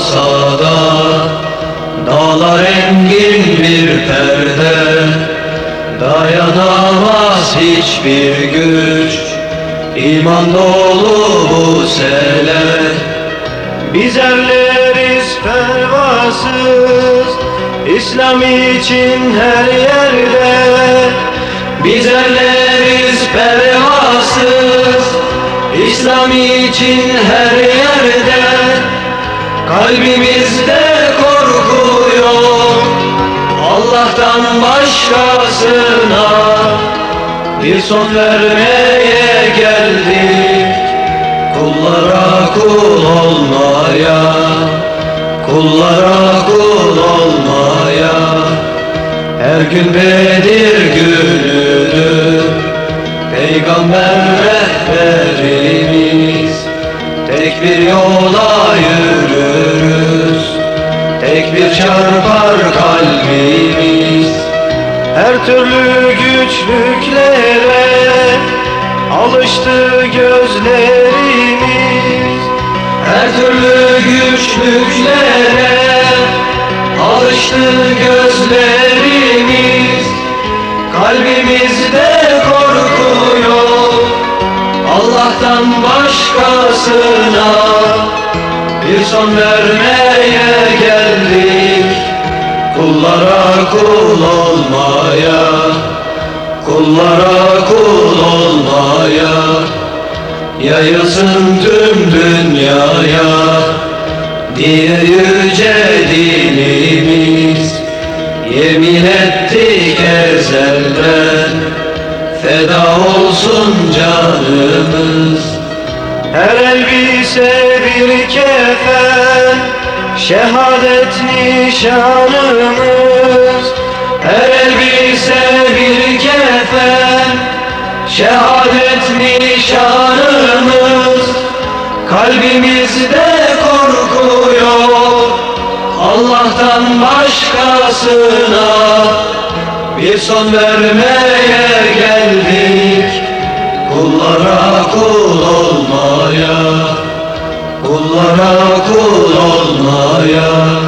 olsa da Dağlar engin bir perde Dayanamaz hiçbir güç İman dolu bu sele. Biz erleriz pervasız İslam için her yerde. Biz erleriz pervasız İslam için her yerde. Kalbimizde korku yok Allah'tan başkasına Bir son vermeye geldik. Kullara kul olmaya Kullara kul olmaya. Her gün Bedir günüdür Peygamber rehberimiz. Tek bir yola yürürüz Tek bir çarpar kalbimiz. Her türlü güçlüklere Alıştı gözlerimiz. Her türlü güçlüklere Alıştı gözlerimiz. Kalbimizde korku yok Allah'tan başkasına. Bir son vermeye Kullara kul olmaya Kullara kul olmaya Yayılsın tüm dünyaya Diye yüce dinimiz. Yemin ettik ezelden Feda olsun canımız. Her elbise bir kefen Şehadet nişanımız Her elbise bir kefen. Şehadet nişanımız Kalbimizde korku yok. Allah'tan başkasına bir son vermeye geldik. Kullara kul olmaya Kullara kul olmaya